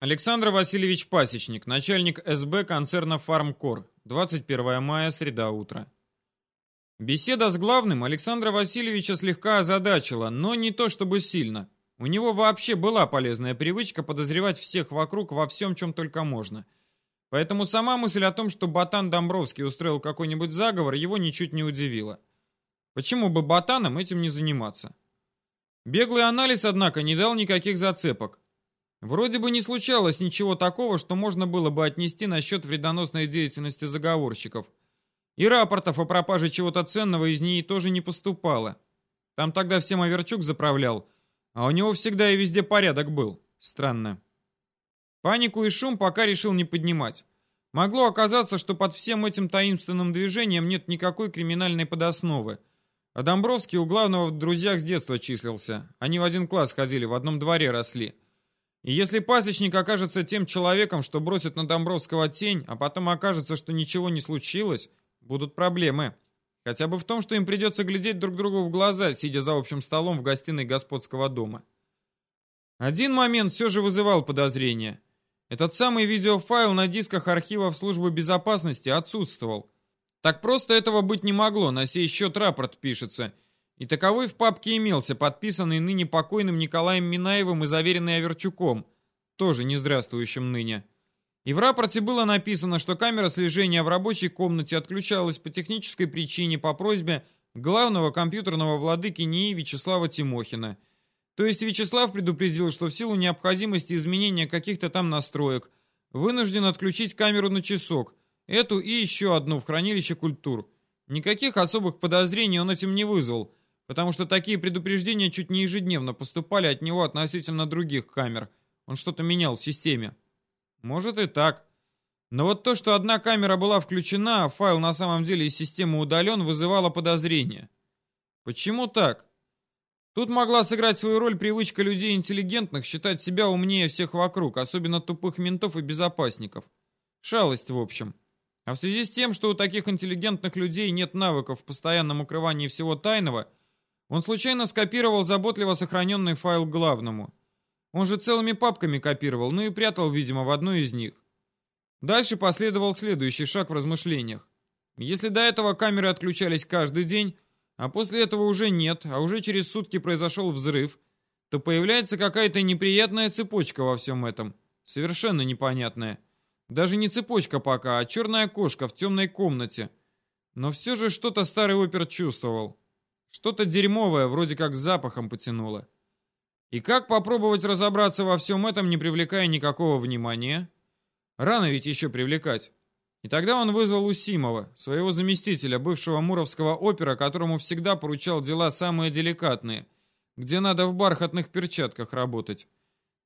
Александр Васильевич Пасечник, начальник СБ концерна «Фармкор», 21 мая, среда утра. Беседа с главным Александра Васильевича слегка озадачила, но не то чтобы сильно. У него вообще была полезная привычка подозревать всех вокруг во всем, чем только можно. Поэтому сама мысль о том, что Ботан Домбровский устроил какой-нибудь заговор, его ничуть не удивила. Почему бы Ботаном этим не заниматься? Беглый анализ, однако, не дал никаких зацепок. Вроде бы не случалось ничего такого, что можно было бы отнести насчет вредоносной деятельности заговорщиков. И рапортов о пропаже чего-то ценного из ней тоже не поступало. Там тогда всем Аверчук заправлял, а у него всегда и везде порядок был. Странно. Панику и шум пока решил не поднимать. Могло оказаться, что под всем этим таинственным движением нет никакой криминальной подосновы. А Домбровский у главного в друзьях с детства числился. Они в один класс ходили, в одном дворе росли. И если пасечник окажется тем человеком, что бросит на Домбровского тень, а потом окажется, что ничего не случилось, будут проблемы. Хотя бы в том, что им придется глядеть друг другу в глаза, сидя за общим столом в гостиной господского дома. Один момент все же вызывал подозрения. Этот самый видеофайл на дисках архивов службы безопасности отсутствовал. Так просто этого быть не могло, на сей счет рапорт пишется – и таковой в папке имелся, подписанный ныне покойным Николаем Минаевым и заверенный Аверчуком, тоже не здравствующим ныне. И в рапорте было написано, что камера слежения в рабочей комнате отключалась по технической причине по просьбе главного компьютерного владыки НИИ Вячеслава Тимохина. То есть Вячеслав предупредил, что в силу необходимости изменения каких-то там настроек вынужден отключить камеру на часок, эту и еще одну в хранилище культур. Никаких особых подозрений он этим не вызвал, потому что такие предупреждения чуть не ежедневно поступали от него относительно других камер. Он что-то менял в системе. Может и так. Но вот то, что одна камера была включена, а файл на самом деле из системы удален, вызывало подозрение. Почему так? Тут могла сыграть свою роль привычка людей интеллигентных считать себя умнее всех вокруг, особенно тупых ментов и безопасников. Шалость, в общем. А в связи с тем, что у таких интеллигентных людей нет навыков в постоянном укрывании всего тайного – он случайно скопировал заботливо сохраненный файл главному. Он же целыми папками копировал, ну и прятал, видимо, в одну из них. Дальше последовал следующий шаг в размышлениях. Если до этого камеры отключались каждый день, а после этого уже нет, а уже через сутки произошел взрыв, то появляется какая-то неприятная цепочка во всем этом. Совершенно непонятная. Даже не цепочка пока, а черная кошка в темной комнате. Но все же что-то старый опер чувствовал. Что-то дерьмовое, вроде как запахом потянуло. И как попробовать разобраться во всем этом, не привлекая никакого внимания? Рано ведь еще привлекать. И тогда он вызвал Усимова, своего заместителя, бывшего муровского опера, которому всегда поручал дела самые деликатные, где надо в бархатных перчатках работать.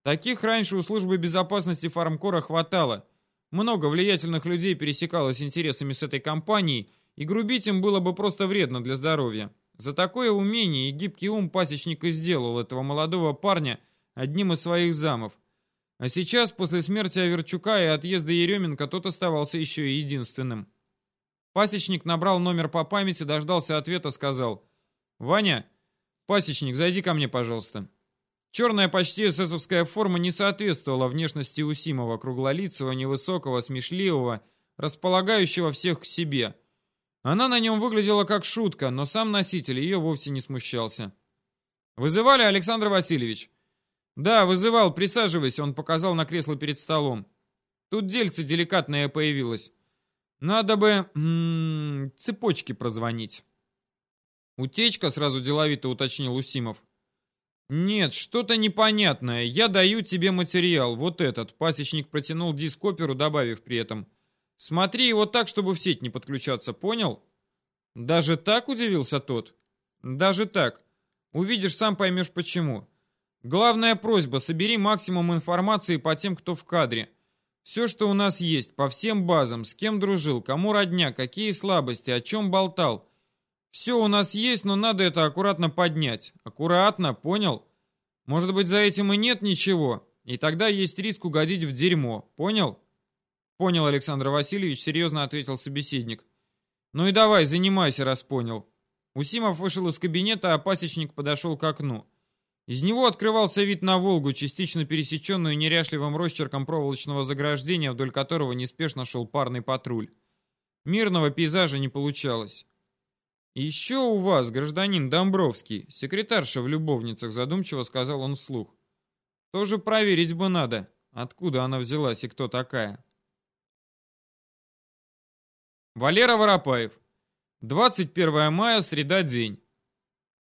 Таких раньше у службы безопасности фармкора хватало. Много влиятельных людей пересекалось интересами с этой компанией, и грубить им было бы просто вредно для здоровья. За такое умение и гибкий ум пасечник и сделал этого молодого парня одним из своих замов. А сейчас, после смерти Аверчука и отъезда Еременко, тот оставался еще и единственным. Пасечник набрал номер по памяти, дождался ответа, сказал «Ваня, пасечник, зайди ко мне, пожалуйста». Черная почти эсэсовская форма не соответствовала внешности Усимова, круглолицего, невысокого, смешливого, располагающего всех к себе – она на нем выглядела как шутка, но сам носитель ее вовсе не смущался. «Вызывали, Александр Васильевич?» «Да, вызывал. Присаживайся», — он показал на кресло перед столом. «Тут дельце деликатное появилось. Надо бы... М -м, цепочки прозвонить». «Утечка?» — сразу деловито уточнил Усимов. «Нет, что-то непонятное. Я даю тебе материал, вот этот». Пасечник протянул диск оперу, добавив при этом. Смотри его так, чтобы в сеть не подключаться, понял? Даже так удивился тот? Даже так. Увидишь, сам поймешь почему. Главная просьба, собери максимум информации по тем, кто в кадре. Все, что у нас есть, по всем базам, с кем дружил, кому родня, какие слабости, о чем болтал. Все у нас есть, но надо это аккуратно поднять. Аккуратно, понял? Может быть, за этим и нет ничего, и тогда есть риск угодить в дерьмо, понял? Понял, Александр Васильевич, серьезно ответил собеседник. Ну и давай, занимайся, раз понял. Усимов вышел из кабинета, а пасечник подошел к окну. Из него открывался вид на Волгу, частично пересеченную неряшливым росчерком проволочного заграждения, вдоль которого неспешно шел парный патруль. Мирного пейзажа не получалось. «Еще у вас, гражданин Домбровский, секретарша в любовницах», задумчиво сказал он вслух. «Тоже проверить бы надо, откуда она взялась и кто такая». Валера Воропаев. 21 мая, среда, день.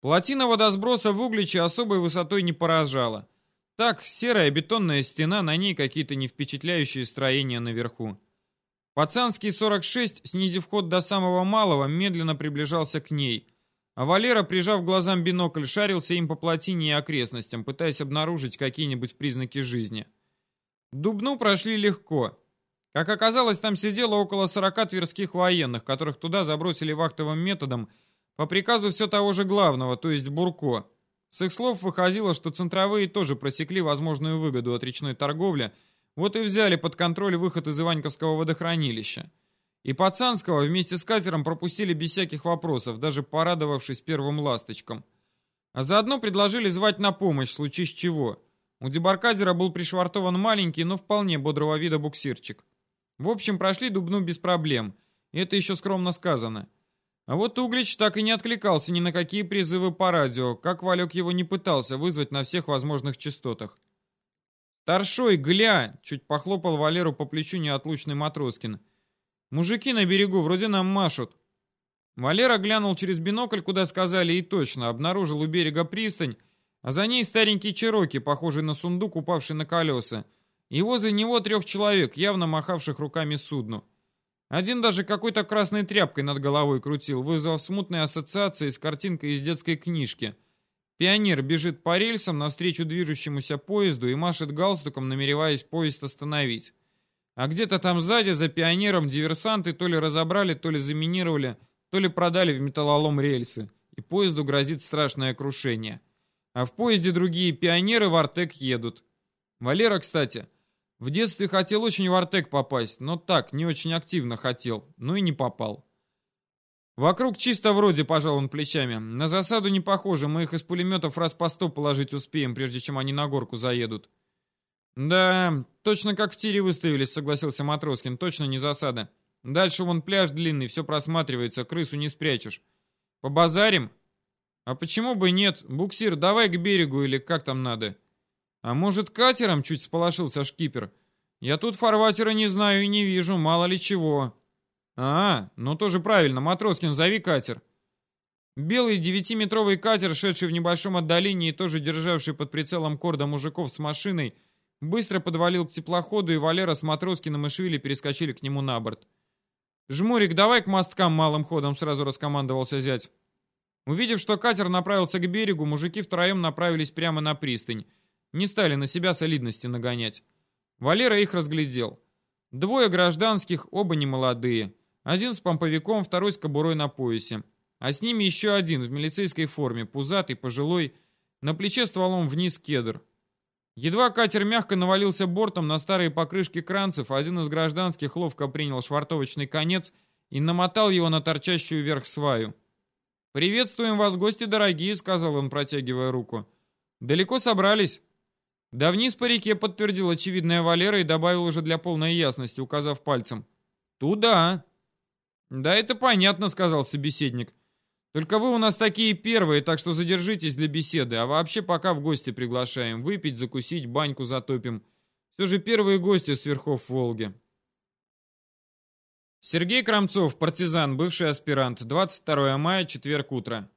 Плотина водосброса в Угличе особой высотой не поражала. Так, серая бетонная стена, на ней какие-то не впечатляющие строения наверху. Пацанский 46, снизив ход до самого малого, медленно приближался к ней. А Валера, прижав глазам бинокль, шарился им по плотине и окрестностям, пытаясь обнаружить какие-нибудь признаки жизни. Дубну прошли легко. Как оказалось, там сидело около 40 тверских военных, которых туда забросили вахтовым методом – по приказу все того же главного, то есть Бурко. С их слов выходило, что центровые тоже просекли возможную выгоду от речной торговли, вот и взяли под контроль выход из Иваньковского водохранилища. И Пацанского вместе с катером пропустили без всяких вопросов, даже порадовавшись первым ласточкам. А заодно предложили звать на помощь, случае чего. У дебаркадера был пришвартован маленький, но вполне бодрого вида буксирчик. В общем, прошли Дубну без проблем. Это еще скромно сказано. А вот Углич так и не откликался ни на какие призывы по радио, как Валек его не пытался вызвать на всех возможных частотах. «Старшой, гля!» — чуть похлопал Валеру по плечу неотлучный Матроскин. «Мужики на берегу вроде нам машут». Валера глянул через бинокль, куда сказали, и точно обнаружил у берега пристань, а за ней старенький Чероки, похожий на сундук, упавший на колеса, и возле него трех человек, явно махавших руками судну. Один даже какой-то красной тряпкой над головой крутил, вызвав смутные ассоциации с картинкой из детской книжки. Пионер бежит по рельсам навстречу движущемуся поезду и машет галстуком, намереваясь поезд остановить. А где-то там сзади, за пионером, диверсанты то ли разобрали, то ли заминировали, то ли продали в металлолом рельсы, и поезду грозит страшное крушение. А в поезде другие пионеры в Артек едут. Валера, кстати, в детстве хотел очень в Артек попасть, но так, не очень активно хотел, ну и не попал. Вокруг чисто вроде, пожал он плечами. На засаду не похоже, мы их из пулеметов раз по сто положить успеем, прежде чем они на горку заедут. Да, точно как в тире выставились, согласился Матроскин, точно не засада. Дальше вон пляж длинный, все просматривается, крысу не спрячешь. Побазарим? А почему бы нет? Буксир, давай к берегу или как там надо? «А может, катером?» — чуть сполошился шкипер. «Я тут фарватера не знаю и не вижу, мало ли чего». «А, ну тоже правильно, Матроскин, зови катер». Белый девятиметровый катер, шедший в небольшом отдалении и тоже державший под прицелом корда мужиков с машиной, быстро подвалил к теплоходу, и Валера с Матроскиным и Швили перескочили к нему на борт. «Жмурик, давай к мосткам малым ходом», — сразу раскомандовался зять. Увидев, что катер направился к берегу, мужики втроем направились прямо на пристань. Не стали на себя солидности нагонять. Валера их разглядел. Двое гражданских, оба немолодые. Один с помповиком, второй с кобурой на поясе. А с ними еще один в милицейской форме, пузатый, пожилой, на плече стволом вниз кедр. Едва катер мягко навалился бортом на старые покрышки кранцев, один из гражданских ловко принял швартовочный конец и намотал его на торчащую вверх сваю. «Приветствуем вас, гости дорогие», — сказал он, протягивая руку. «Далеко собрались?» «Да вниз по реке», — подтвердил очевидная Валера и добавил уже для полной ясности, указав пальцем. «Туда». «Да это понятно», — сказал собеседник. «Только вы у нас такие первые, так что задержитесь для беседы, а вообще пока в гости приглашаем. Выпить, закусить, баньку затопим. Все же первые гости с верхов Волги». Сергей Крамцов, партизан, бывший аспирант, 22 мая, четверг утро.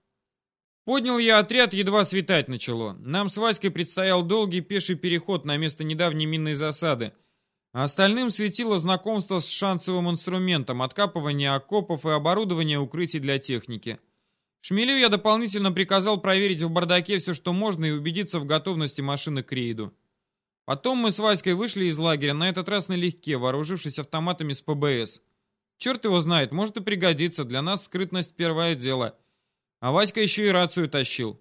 Поднял я отряд, едва светать начало. Нам с Васькой предстоял долгий пеший переход на место недавней минной засады. Остальным светило знакомство с шансовым инструментом, откапывание окопов и оборудование укрытий для техники. Шмелю я дополнительно приказал проверить в бардаке все, что можно, и убедиться в готовности машины к рейду. Потом мы с Васькой вышли из лагеря, на этот раз налегке, вооружившись автоматами с ПБС. Черт его знает, может и пригодится, для нас скрытность первое дело — а Васька еще и рацию тащил.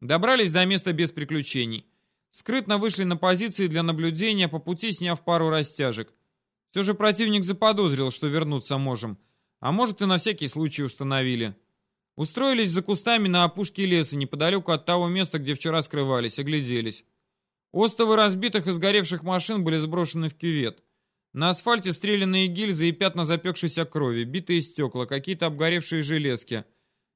Добрались до места без приключений. Скрытно вышли на позиции для наблюдения, по пути сняв пару растяжек. Все же противник заподозрил, что вернуться можем. А может и на всякий случай установили. Устроились за кустами на опушке леса, неподалеку от того места, где вчера скрывались, огляделись. Остовы разбитых и сгоревших машин были сброшены в кювет. На асфальте стрелянные гильзы и пятна запекшейся крови, битые стекла, какие-то обгоревшие железки.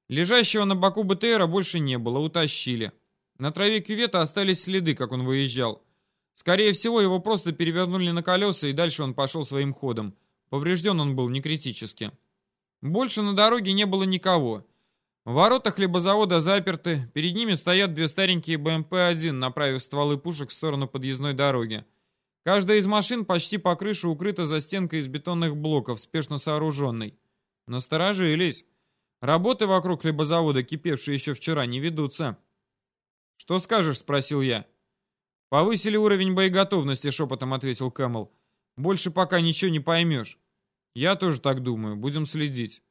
Лежащего на боку БТРа больше не было, утащили. На траве кювета остались следы, как он выезжал. Скорее всего, его просто перевернули на колеса, и дальше он пошел своим ходом. Поврежден он был не критически. Больше на дороге не было никого. Ворота хлебозавода заперты, перед ними стоят две старенькие БМП-1, направив стволы пушек в сторону подъездной дороги. Каждая из машин почти по крыше укрыта за стенкой из бетонных блоков, спешно сооруженной. Насторожились. Работы вокруг хлебозавода, кипевшие еще вчера, не ведутся. «Что скажешь?» — спросил я. «Повысили уровень боеготовности», — шепотом ответил Кэмл. «Больше пока ничего не поймешь». «Я тоже так думаю. Будем следить».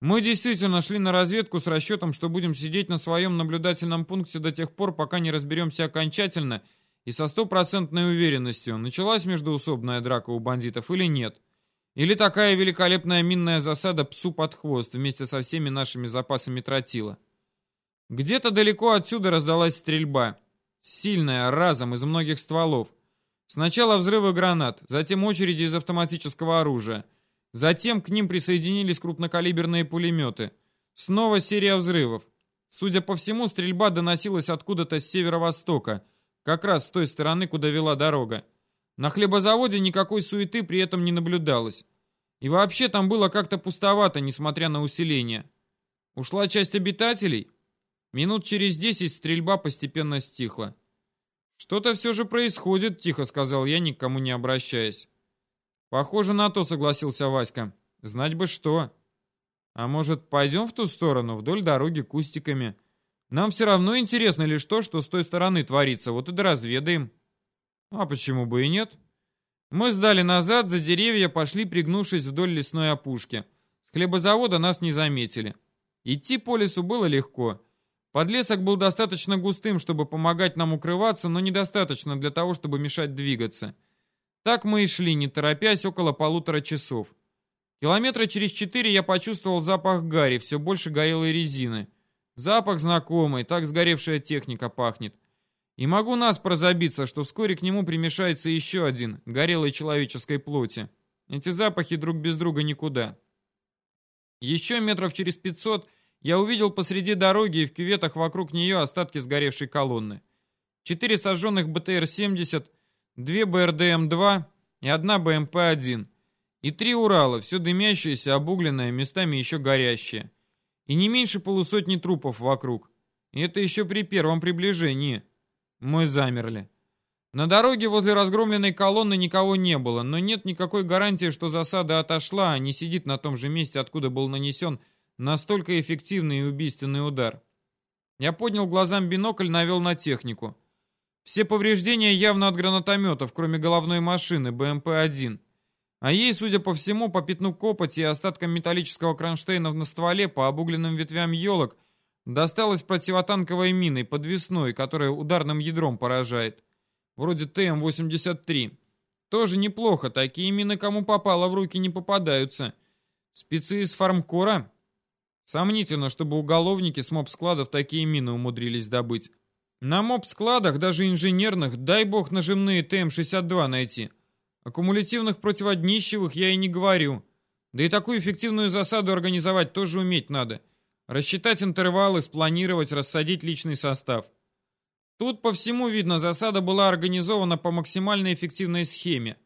Мы действительно шли на разведку с расчетом, что будем сидеть на своем наблюдательном пункте до тех пор, пока не разберемся окончательно и со стопроцентной уверенностью, началась междуусобная драка у бандитов или нет. Или такая великолепная минная засада псу под хвост вместе со всеми нашими запасами тротила. Где-то далеко отсюда раздалась стрельба. Сильная, разом, из многих стволов. Сначала взрывы гранат, затем очереди из автоматического оружия. Затем к ним присоединились крупнокалиберные пулеметы. Снова серия взрывов. Судя по всему, стрельба доносилась откуда-то с северо-востока, как раз с той стороны, куда вела дорога. На хлебозаводе никакой суеты при этом не наблюдалось. И вообще там было как-то пустовато, несмотря на усиление. Ушла часть обитателей? Минут через десять стрельба постепенно стихла. «Что-то все же происходит», — тихо сказал я, никому не обращаясь. «Похоже на то», — согласился Васька. «Знать бы что». «А может, пойдем в ту сторону, вдоль дороги кустиками? Нам все равно интересно лишь то, что с той стороны творится, вот и доразведаем». «А почему бы и нет?» Мы сдали назад, за деревья пошли, пригнувшись вдоль лесной опушки. С хлебозавода нас не заметили. Идти по лесу было легко. Подлесок был достаточно густым, чтобы помогать нам укрываться, но недостаточно для того, чтобы мешать двигаться. Так мы и шли, не торопясь, около полутора часов. Километра через четыре я почувствовал запах гари, все больше горелой резины. Запах знакомый, так сгоревшая техника пахнет. И могу нас прозабиться, что вскоре к нему примешается еще один, горелой человеческой плоти. Эти запахи друг без друга никуда. Еще метров через пятьсот я увидел посреди дороги и в кюветах вокруг нее остатки сгоревшей колонны. Четыре сожженных БТР-70, две БРДМ-2 и одна БМП-1. И три Урала, все дымящееся, обугленное, местами еще горящее. И не меньше полусотни трупов вокруг. И это еще при первом приближении. Мы замерли. На дороге возле разгромленной колонны никого не было, но нет никакой гарантии, что засада отошла, а не сидит на том же месте, откуда был нанесен Настолько эффективный и убийственный удар. Я поднял глазам бинокль, навел на технику. Все повреждения явно от гранатометов, кроме головной машины БМП-1. А ей, судя по всему, по пятну копоти и остаткам металлического кронштейна на стволе, по обугленным ветвям елок, досталась противотанковой миной, подвесной, которая ударным ядром поражает. Вроде ТМ-83. Тоже неплохо, такие мины кому попало в руки не попадаются. Спецы из фармкора Сомнительно, чтобы уголовники с моб-складов такие мины умудрились добыть. На моб-складах, даже инженерных, дай бог нажимные ТМ-62 найти. О кумулятивных противоднищевых я и не говорю. Да и такую эффективную засаду организовать тоже уметь надо. Рассчитать интервалы, спланировать, рассадить личный состав. Тут по всему видно, засада была организована по максимально эффективной схеме.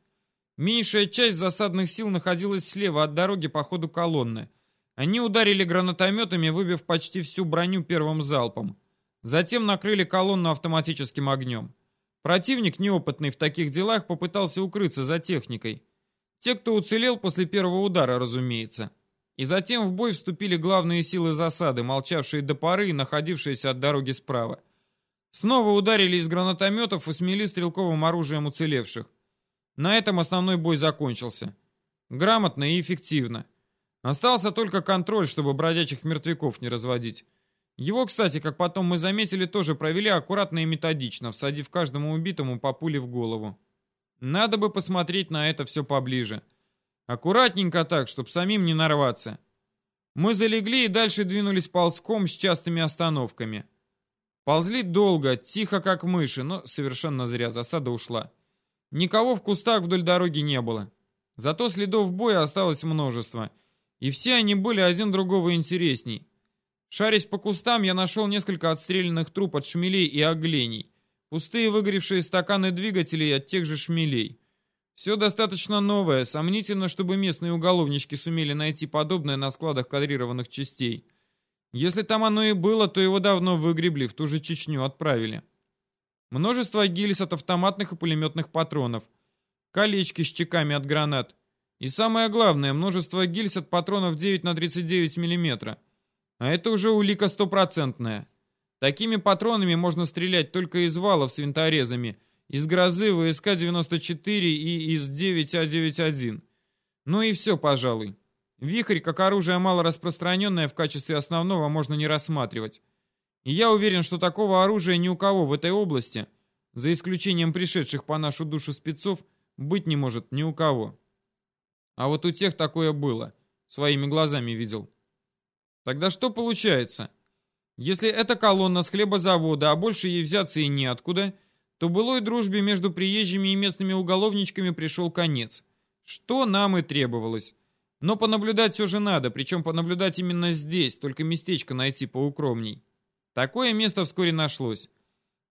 Меньшая часть засадных сил находилась слева от дороги по ходу колонны. Они ударили гранатометами, выбив почти всю броню первым залпом. Затем накрыли колонну автоматическим огнем. Противник, неопытный в таких делах, попытался укрыться за техникой. Те, кто уцелел после первого удара, разумеется. И затем в бой вступили главные силы засады, молчавшие до поры и находившиеся от дороги справа. Снова ударили из гранатометов и смели стрелковым оружием уцелевших. На этом основной бой закончился. Грамотно и эффективно. Остался только контроль, чтобы бродячих мертвяков не разводить. Его, кстати, как потом мы заметили, тоже провели аккуратно и методично, всадив каждому убитому по пуле в голову. Надо бы посмотреть на это все поближе. Аккуратненько так, чтобы самим не нарваться. Мы залегли и дальше двинулись ползком с частыми остановками. Ползли долго, тихо как мыши, но совершенно зря засада ушла. Никого в кустах вдоль дороги не было. Зато следов боя осталось множество. И все они были один другого интересней. Шарясь по кустам, я нашел несколько отстрелянных труп от шмелей и огленей. Пустые выгоревшие стаканы двигателей от тех же шмелей. Все достаточно новое, сомнительно, чтобы местные уголовнички сумели найти подобное на складах кадрированных частей. Если там оно и было, то его давно выгребли, в ту же Чечню отправили. Множество гильз от автоматных и пулеметных патронов. Колечки с чеками от гранат. И самое главное, множество гильз от патронов 9 на 39 мм. А это уже улика стопроцентная. Такими патронами можно стрелять только из валов с винторезами, из грозы ВСК-94 и из 9А91. Ну и все, пожалуй. Вихрь, как оружие мало распространенное, в качестве основного можно не рассматривать. И я уверен, что такого оружия ни у кого в этой области, за исключением пришедших по нашу душу спецов, быть не может ни у кого. А вот у тех такое было. Своими глазами видел. Тогда что получается? Если это колонна с хлебозавода, а больше ей взяться и неоткуда, то былой дружбе между приезжими и местными уголовничками пришел конец. Что нам и требовалось. Но понаблюдать все же надо, причем понаблюдать именно здесь, только местечко найти поукромней. Такое место вскоре нашлось.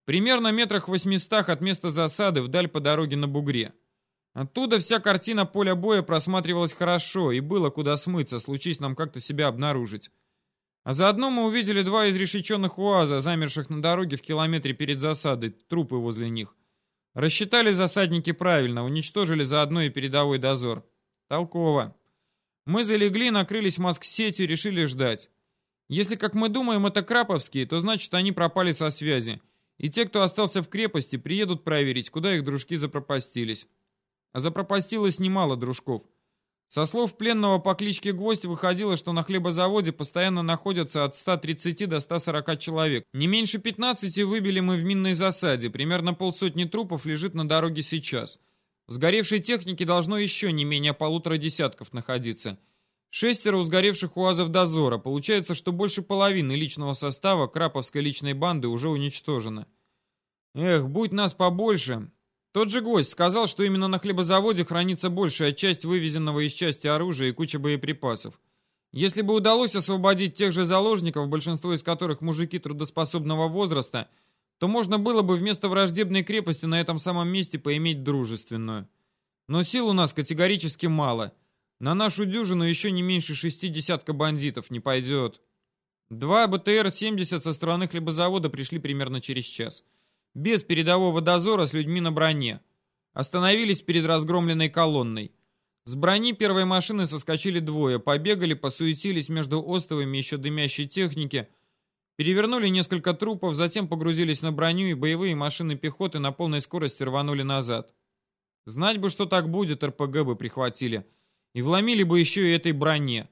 Примерно метрах восьмистах от места засады вдаль по дороге на бугре. Оттуда вся картина поля боя просматривалась хорошо, и было куда смыться, случись нам как-то себя обнаружить. А заодно мы увидели два изрешеченных УАЗа, замерших на дороге в километре перед засадой, трупы возле них. Рассчитали засадники правильно, уничтожили заодно и передовой дозор. Толково. Мы залегли, накрылись маск-сетью, решили ждать. Если, как мы думаем, это краповские, то значит они пропали со связи. И те, кто остался в крепости, приедут проверить, куда их дружки запропастились. А запропастилось немало дружков. Со слов пленного по кличке Гвоздь выходило, что на хлебозаводе постоянно находятся от 130 до 140 человек. Не меньше 15 выбили мы в минной засаде, примерно полсотни трупов лежит на дороге сейчас. В сгоревшей технике должно еще не менее полутора десятков находиться. Шестеро у сгоревших УАЗов дозора. Получается, что больше половины личного состава краповской личной банды уже уничтожено. Эх, будь нас побольше. Тот же гость сказал, что именно на хлебозаводе хранится большая часть вывезенного из части оружия и куча боеприпасов. Если бы удалось освободить тех же заложников, большинство из которых мужики трудоспособного возраста, то можно было бы вместо враждебной крепости на этом самом месте поиметь дружественную. Но сил у нас категорически мало – на нашу дюжину еще не меньше шести десятка бандитов не пойдет. Два БТР-70 со стороны хлебозавода пришли примерно через час. Без передового дозора с людьми на броне. Остановились перед разгромленной колонной. С брони первой машины соскочили двое, побегали, посуетились между остовами еще дымящей техники, перевернули несколько трупов, затем погрузились на броню и боевые машины пехоты на полной скорости рванули назад. Знать бы, что так будет, РПГ бы прихватили. И вломили бы еще и этой броне.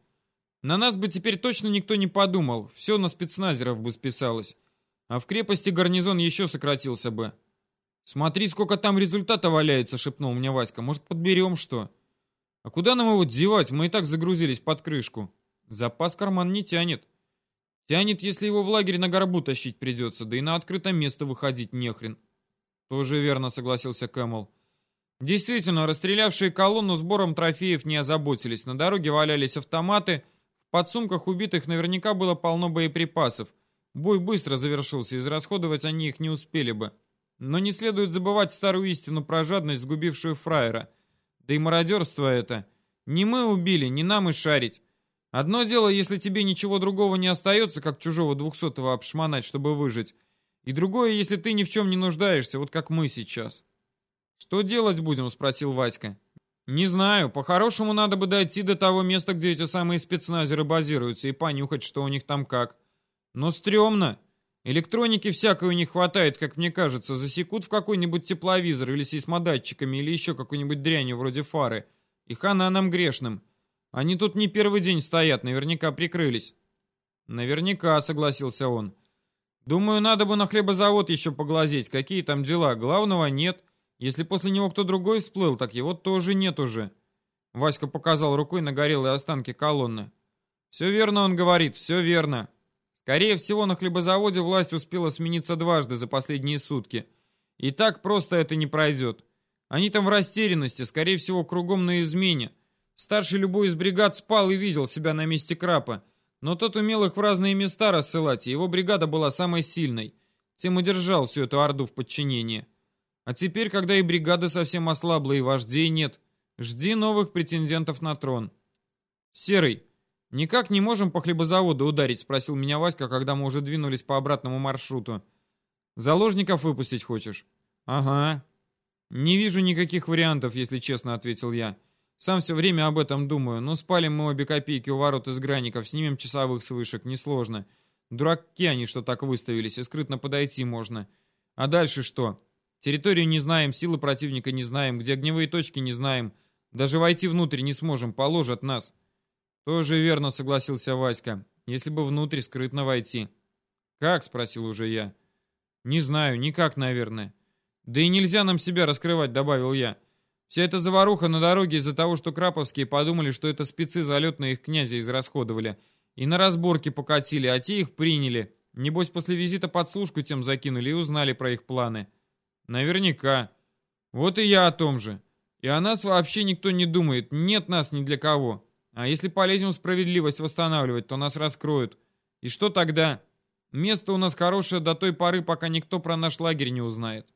На нас бы теперь точно никто не подумал, все на спецназеров бы списалось. А в крепости гарнизон еще сократился бы. «Смотри, сколько там результата валяется», — шепнул мне Васька. «Может, подберем что?» «А куда нам его девать? Мы и так загрузились под крышку». «Запас карман не тянет». «Тянет, если его в лагерь на горбу тащить придется, да и на открытое место выходить нехрен». «Тоже верно», — согласился Кэмл. Действительно, расстрелявшие колонну сбором трофеев не озаботились. На дороге валялись автоматы, в подсумках убитых наверняка было полно боеприпасов. Бой быстро завершился, израсходовать они их не успели бы. Но не следует забывать старую истину про жадность, сгубившую фраера. Да и мародерство это. Не мы убили, не нам и шарить. Одно дело, если тебе ничего другого не остается, как чужого двухсотого обшмонать, чтобы выжить. И другое, если ты ни в чем не нуждаешься, вот как мы сейчас. «Что делать будем?» — спросил Васька. «Не знаю. По-хорошему надо бы дойти до того места, где эти самые спецназеры базируются, и понюхать, что у них там как. Но стрёмно. Электроники всякой у них хватает, как мне кажется. Засекут в какой-нибудь тепловизор или сейсмодатчиками, или еще какой-нибудь дрянью вроде фары. И хана нам грешным. Они тут не первый день стоят, наверняка прикрылись». «Наверняка», — согласился он. «Думаю, надо бы на хлебозавод еще поглазеть, какие там дела. Главного нет». Если после него кто другой всплыл, так его тоже нет уже. Васька показал рукой на горелые останки колонны. Все верно он говорит, все верно. Скорее всего, на хлебозаводе власть успела смениться дважды за последние сутки. И так просто это не пройдет. Они там в растерянности, скорее всего, кругом на измене. Старший любой из бригад спал и видел себя на месте Крапа, но тот умел их в разные места рассылать, и его бригада была самой сильной. Тем и держал всю эту орду в подчинении. А теперь, когда и бригада совсем ослабла, и вождей нет, жди новых претендентов на трон. Серый, никак не можем по хлебозаводу ударить, спросил меня Васька, когда мы уже двинулись по обратному маршруту. Заложников выпустить хочешь? Ага. Не вижу никаких вариантов, если честно, ответил я. Сам все время об этом думаю, но спалим мы обе копейки у ворот из граников, снимем часовых с вышек, несложно. Дураки они, что так выставились, и скрытно подойти можно. А дальше что? Территорию не знаем, силы противника не знаем, где огневые точки не знаем. Даже войти внутрь не сможем, положат нас. Тоже верно, согласился Васька. Если бы внутрь скрытно войти. Как? Спросил уже я. Не знаю, никак, наверное. Да и нельзя нам себя раскрывать, добавил я. Вся эта заваруха на дороге из-за того, что краповские подумали, что это спецы залетные их князя израсходовали. И на разборки покатили, а те их приняли. Небось, после визита подслушку тем закинули и узнали про их планы. Наверняка. Вот и я о том же. И о нас вообще никто не думает. Нет нас ни для кого. А если полезем справедливость восстанавливать, то нас раскроют. И что тогда? Место у нас хорошее до той поры, пока никто про наш лагерь не узнает.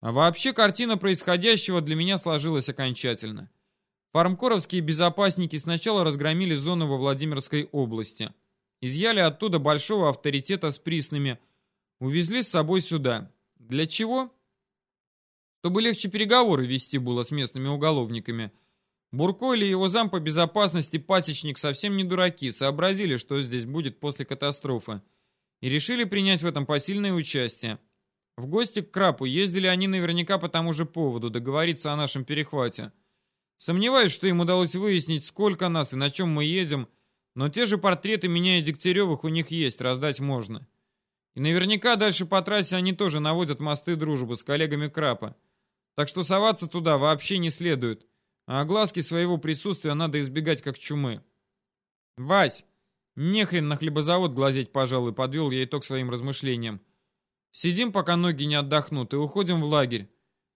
А вообще картина происходящего для меня сложилась окончательно. Фармкоровские безопасники сначала разгромили зону во Владимирской области. Изъяли оттуда большого авторитета с приснами. Увезли с собой сюда. Для чего? Чтобы легче переговоры вести было с местными уголовниками. Бурко или его зам по безопасности пасечник совсем не дураки, сообразили, что здесь будет после катастрофы. И решили принять в этом посильное участие. В гости к Крапу ездили они наверняка по тому же поводу, договориться о нашем перехвате. Сомневаюсь, что им удалось выяснить, сколько нас и на чем мы едем, но те же портреты меня и Дегтяревых у них есть, раздать можно. И наверняка дальше по трассе они тоже наводят мосты дружбы с коллегами Крапа. Так что соваться туда вообще не следует, а огласки своего присутствия надо избегать как чумы. «Вась, нехрен на хлебозавод глазеть, пожалуй», подвел я итог своим размышлениям. Сидим, пока ноги не отдохнут, и уходим в лагерь.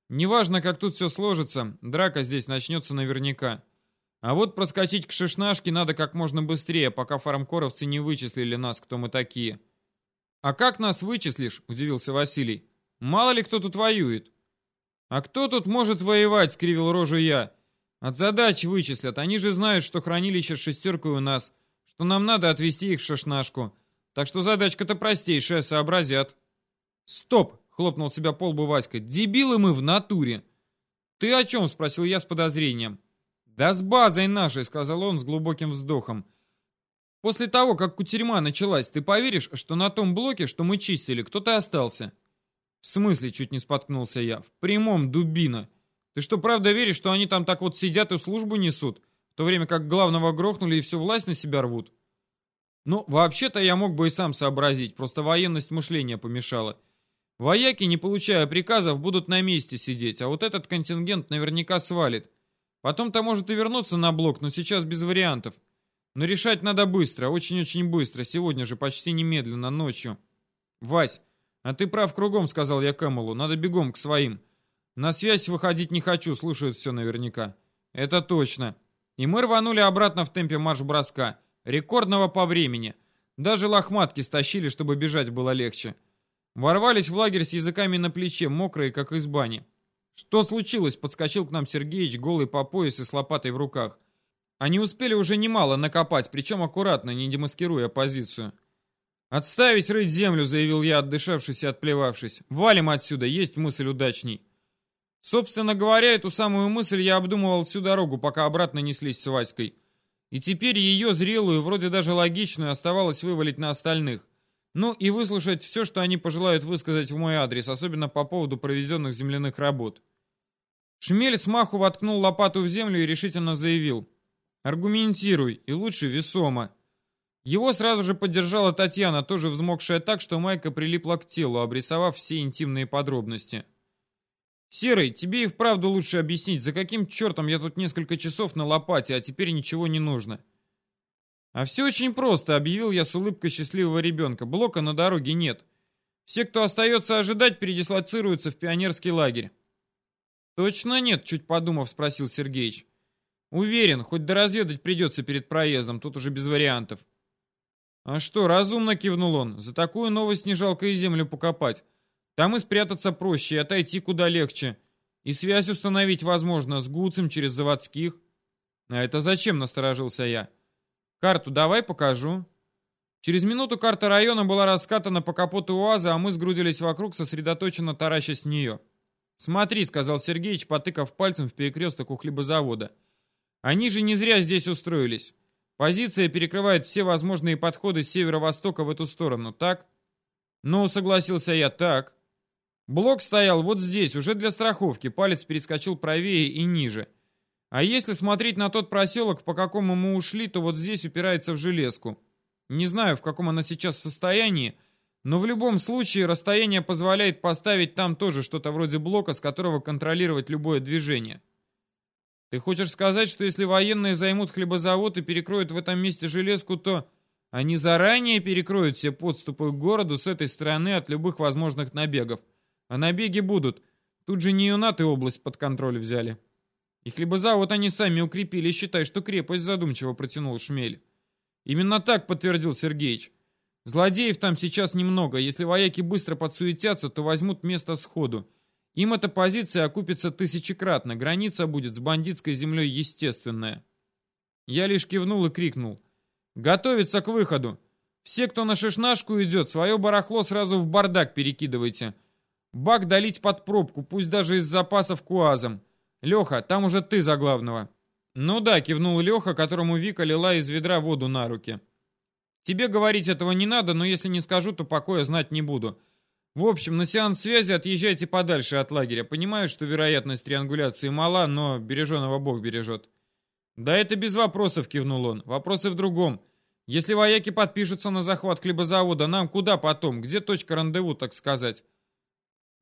Неважно, как тут все сложится, драка здесь начнется наверняка. А вот проскочить к шишнашке надо как можно быстрее, пока фармкоровцы не вычислили нас, кто мы такие. «А как нас вычислишь?» – удивился Василий. «Мало ли кто тут воюет». «А кто тут может воевать?» – скривил рожу я. «От задач вычислят. Они же знают, что хранилище с шестеркой у нас, что нам надо отвезти их в шишнашку. Так что задачка-то простейшая, сообразят». «Стоп!» — хлопнул себя по лбу Васька. «Дебилы мы в натуре!» «Ты о чем?» — спросил я с подозрением. «Да с базой нашей!» — сказал он с глубоким вздохом. «После того, как кутерьма началась, ты поверишь, что на том блоке, что мы чистили, кто-то остался?» «В смысле?» — чуть не споткнулся я. «В прямом, дубина! Ты что, правда веришь, что они там так вот сидят и службу несут, в то время как главного грохнули и всю власть на себя рвут?» «Ну, вообще-то я мог бы и сам сообразить, просто военность мышления помешала. Вояки, не получая приказов, будут на месте сидеть, а вот этот контингент наверняка свалит. Потом-то может и вернуться на блок, но сейчас без вариантов. Но решать надо быстро, очень-очень быстро, сегодня же почти немедленно, ночью. «Вась, а ты прав кругом», — сказал я Кэмелу, — «надо бегом к своим. На связь выходить не хочу, слушают все наверняка». «Это точно». И мы рванули обратно в темпе марш-броска, рекордного по времени. Даже лохматки стащили, чтобы бежать было легче. Ворвались в лагерь с языками на плече, мокрые, как из бани. «Что случилось?» — подскочил к нам Сергеич, голый по пояс и с лопатой в руках. Они успели уже немало накопать, причем аккуратно, не демаскируя позицию. «Отставить рыть землю», — заявил я, отдышавшись и отплевавшись. «Валим отсюда, есть мысль удачней». Собственно говоря, эту самую мысль я обдумывал всю дорогу, пока обратно неслись с Васькой. И теперь ее зрелую, вроде даже логичную, оставалось вывалить на остальных. Ну и выслушать все, что они пожелают высказать в мой адрес, особенно по поводу проведенных земляных работ. Шмель смаху воткнул лопату в землю и решительно заявил. «Аргументируй, и лучше весомо». Его сразу же поддержала Татьяна, тоже взмокшая так, что майка прилипла к телу, обрисовав все интимные подробности. «Серый, тебе и вправду лучше объяснить, за каким чертом я тут несколько часов на лопате, а теперь ничего не нужно». А все очень просто, объявил я с улыбкой счастливого ребенка. Блока на дороге нет. Все, кто остается ожидать, передислоцируются в пионерский лагерь. Точно нет, чуть подумав, спросил Сергеич. Уверен, хоть доразведать придется перед проездом, тут уже без вариантов. А что, разумно кивнул он. За такую новость не жалко и землю покопать. Там и спрятаться проще, и отойти куда легче. И связь установить возможно с Гуцем через заводских. А это зачем, насторожился я. Карту давай покажу. Через минуту карта района была раскатана по капоту УАЗа, а мы сгрудились вокруг, сосредоточенно таращась с нее. «Смотри», — сказал Сергеич, потыкав пальцем в перекресток у хлебозавода. «Они же не зря здесь устроились. Позиция перекрывает все возможные подходы с северо-востока в эту сторону, так?» «Ну», — согласился я, — «так». Блок стоял вот здесь, уже для страховки, палец перескочил правее и ниже. А если смотреть на тот проселок, по какому мы ушли, то вот здесь упирается в железку. Не знаю, в каком она сейчас состоянии, но в любом случае расстояние позволяет поставить там тоже что-то вроде блока, с которого контролировать любое движение. Ты хочешь сказать, что если военные займут хлебозавод и перекроют в этом месте железку, то они заранее перекроют все подступы к городу с этой стороны от любых возможных набегов? А набеги будут. Тут же не юнаты область под контроль взяли. И хлебозавод они сами укрепили, считай, что крепость задумчиво протянул Шмель. Именно так подтвердил Сергеич. Злодеев там сейчас немного. Если вояки быстро подсуетятся, то возьмут место сходу. Им эта позиция окупится тысячекратно. Граница будет с бандитской землей естественная. Я лишь кивнул и крикнул. «Готовиться к выходу! Все, кто на шишнашку идет, свое барахло сразу в бардак перекидывайте. Бак долить под пробку, пусть даже из запасов куазом. Леха, там уже ты за главного». «Ну да», — кивнул Леха, которому Вика лила из ведра воду на руки. Тебе говорить этого не надо, но если не скажу, то покоя знать не буду. В общем, на сеанс связи отъезжайте подальше от лагеря. Понимаю, что вероятность триангуляции мала, но береженого Бог бережет. Да это без вопросов, кивнул он. Вопросы в другом. Если вояки подпишутся на захват хлебозавода, нам куда потом? Где точка рандеву, так сказать?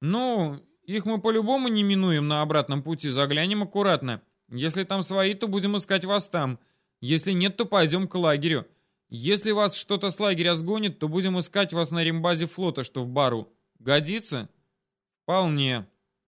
Ну, их мы по-любому не минуем на обратном пути, заглянем аккуратно. Если там свои, то будем искать вас там. Если нет, то пойдем к лагерю. Если вас что-то с лагеря сгонит, то будем искать вас на рембазе флота, что в бару. Годится? Вполне.